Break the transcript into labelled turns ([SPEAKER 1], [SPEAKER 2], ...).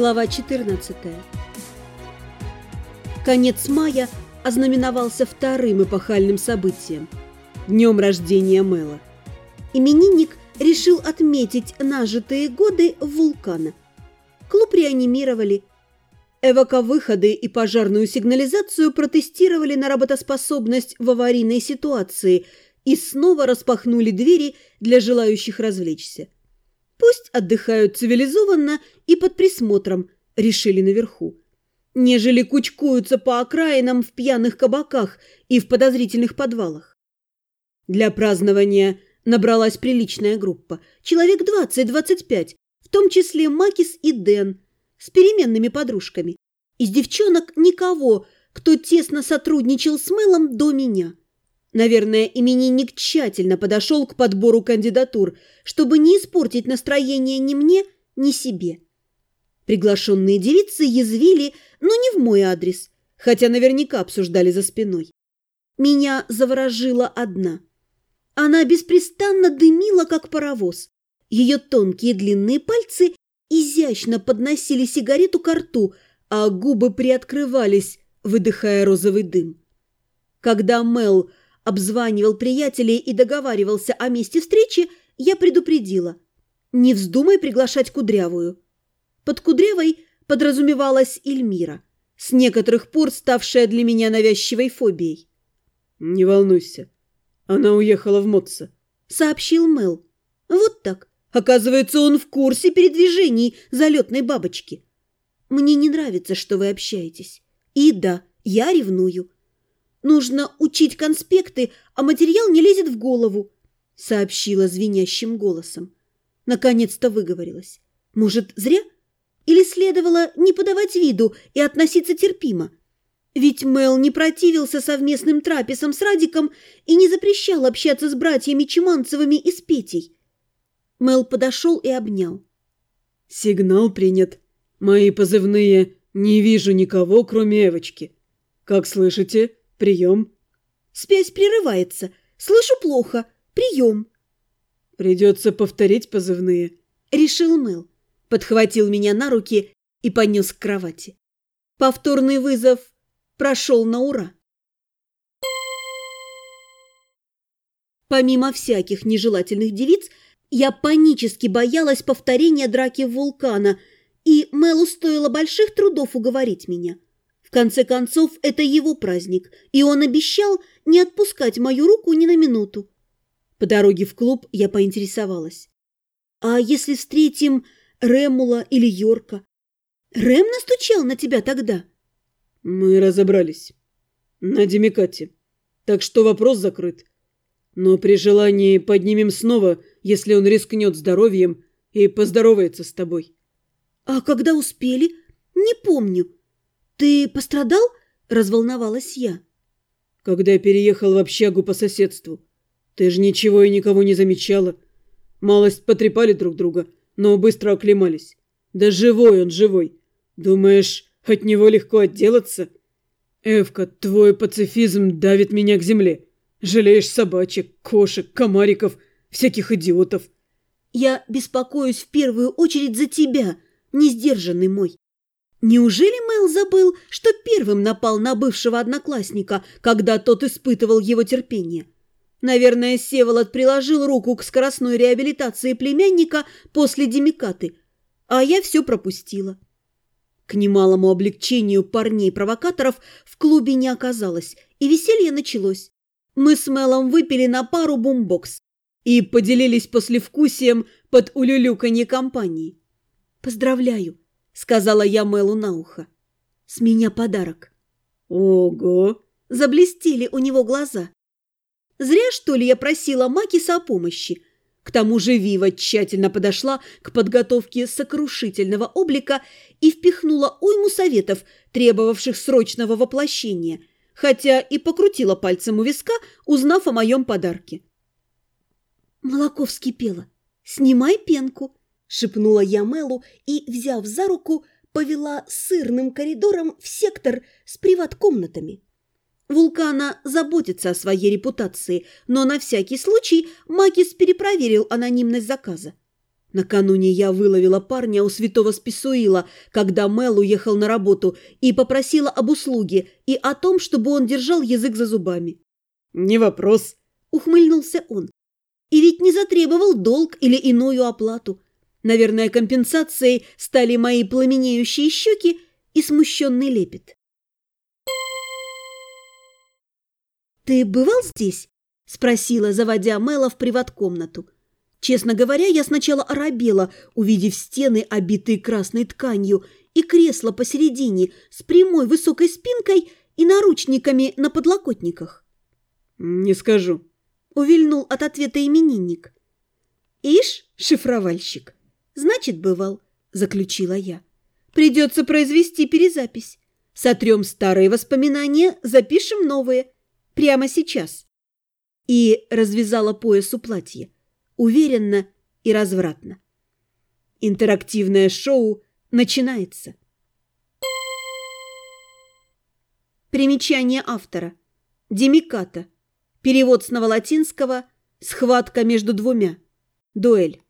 [SPEAKER 1] Глава 14 Конец мая ознаменовался вторым эпохальным событием – днем рождения Мэла. Именинник решил отметить нажитые годы вулкана. Клуб реанимировали. Эваковыходы и пожарную сигнализацию протестировали на работоспособность в аварийной ситуации и снова распахнули двери для желающих развлечься. Пусть отдыхают цивилизованно и под присмотром, решили наверху. Нежели кучкуются по окраинам в пьяных кабаках и в подозрительных подвалах. Для празднования набралась приличная группа. Человек 20-25, в том числе Макис и Дэн, с переменными подружками. Из девчонок никого, кто тесно сотрудничал с Мэлом до меня. Наверное, именинник тщательно подошел к подбору кандидатур, чтобы не испортить настроение ни мне, ни себе. Приглашенные девицы язвили, но не в мой адрес, хотя наверняка обсуждали за спиной. Меня заворожила одна. Она беспрестанно дымила, как паровоз. Ее тонкие длинные пальцы изящно подносили сигарету к рту, а губы приоткрывались, выдыхая розовый дым. Когда Мел обзванивал приятелей и договаривался о месте встречи, я предупредила. Не вздумай приглашать Кудрявую. Под Кудрявой подразумевалась Эльмира, с некоторых пор ставшая для меня навязчивой фобией.
[SPEAKER 2] «Не волнуйся, она уехала в Моцца», —
[SPEAKER 1] сообщил Мел. «Вот так. Оказывается, он в курсе передвижений залетной бабочки. Мне не нравится, что вы общаетесь. И да, я ревную. Нужно учить конспекты, а материал не лезет в голову», — сообщила звенящим голосом. Наконец-то выговорилась. «Может, зря? Или следовало не подавать виду и относиться терпимо?» Ведь Мел не противился совместным трапезам с Радиком и не запрещал общаться с братьями Чеманцевыми и с Петей. Мел подошел и обнял.
[SPEAKER 2] «Сигнал принят. Мои позывные «Не вижу никого, кроме Эвочки». Как слышите?» Прием.
[SPEAKER 1] Связь прерывается. Слышу плохо. Прием.
[SPEAKER 2] Придется повторить позывные.
[SPEAKER 1] Решил Мэл. Подхватил меня на руки и понес к кровати. Повторный вызов прошел на ура. Помимо всяких нежелательных девиц, я панически боялась повторения драки вулкана, и Мэлу стоило больших трудов уговорить меня – в конце концов, это его праздник, и он обещал не отпускать мою руку ни на минуту. По дороге в клуб я поинтересовалась. «А если встретим Ремула или Йорка? Рэм настучал на тебя тогда?»
[SPEAKER 2] «Мы разобрались. На Демикате. Так что вопрос закрыт. Но при желании поднимем снова, если он рискнет здоровьем и поздоровается с тобой».
[SPEAKER 1] «А когда успели? Не помню». «Ты пострадал?» – разволновалась я.
[SPEAKER 2] «Когда я переехал в общагу по соседству. Ты же ничего и никого не замечала. Малость потрепали друг друга, но быстро оклемались. Да живой он, живой. Думаешь, от него легко отделаться? Эвка, твой пацифизм давит меня к земле. Жалеешь собачек, кошек, комариков, всяких идиотов».
[SPEAKER 1] «Я беспокоюсь в первую очередь за тебя, несдержанный мой. Неужели Мэл забыл, что первым напал на бывшего одноклассника, когда тот испытывал его терпение? Наверное, Севолод приложил руку к скоростной реабилитации племянника после демикаты, а я все пропустила. К немалому облегчению парней-провокаторов в клубе не оказалось, и веселье началось. Мы с Мэлом выпили на пару бумбокс и поделились послевкусием под улюлюканье компании. «Поздравляю!» — сказала я Мэлу на ухо. «С меня подарок».
[SPEAKER 2] «Ого!»
[SPEAKER 1] — заблестели у него глаза. «Зря, что ли, я просила Макиса о помощи?» К тому же Вива тщательно подошла к подготовке сокрушительного облика и впихнула уйму советов, требовавших срочного воплощения, хотя и покрутила пальцем у виска, узнав о моем подарке. Молоко вскипело. «Снимай пенку», шепнула я Мелу и, взяв за руку, повела сырным коридором в сектор с приват-комнатами. Вулкана заботится о своей репутации, но на всякий случай Макис перепроверил анонимность заказа. Накануне я выловила парня у святого Списуила, когда Мел уехал на работу, и попросила об услуге и о том, чтобы он держал язык за зубами.
[SPEAKER 2] «Не вопрос», —
[SPEAKER 1] ухмыльнулся он. «И ведь не затребовал долг или иную оплату. Наверное, компенсацией стали мои пламенеющие щеки и смущенный лепет. «Ты бывал здесь?» – спросила, заводя Мэла в приват-комнату. Честно говоря, я сначала оробела, увидев стены, обитые красной тканью, и кресло посередине с прямой высокой спинкой и наручниками на подлокотниках.
[SPEAKER 2] «Не скажу», —
[SPEAKER 1] увильнул от ответа именинник. «Ишь, шифровальщик, значит, бывал», — заключила я. «Придется произвести перезапись. Сотрем старые воспоминания, запишем новые. Прямо сейчас». И развязала пояс у платья уверенно и развратно. Интерактивное шоу начинается. Примечание автора. Демиката. Перевод с новолатинского «Схватка между двумя». Дуэль.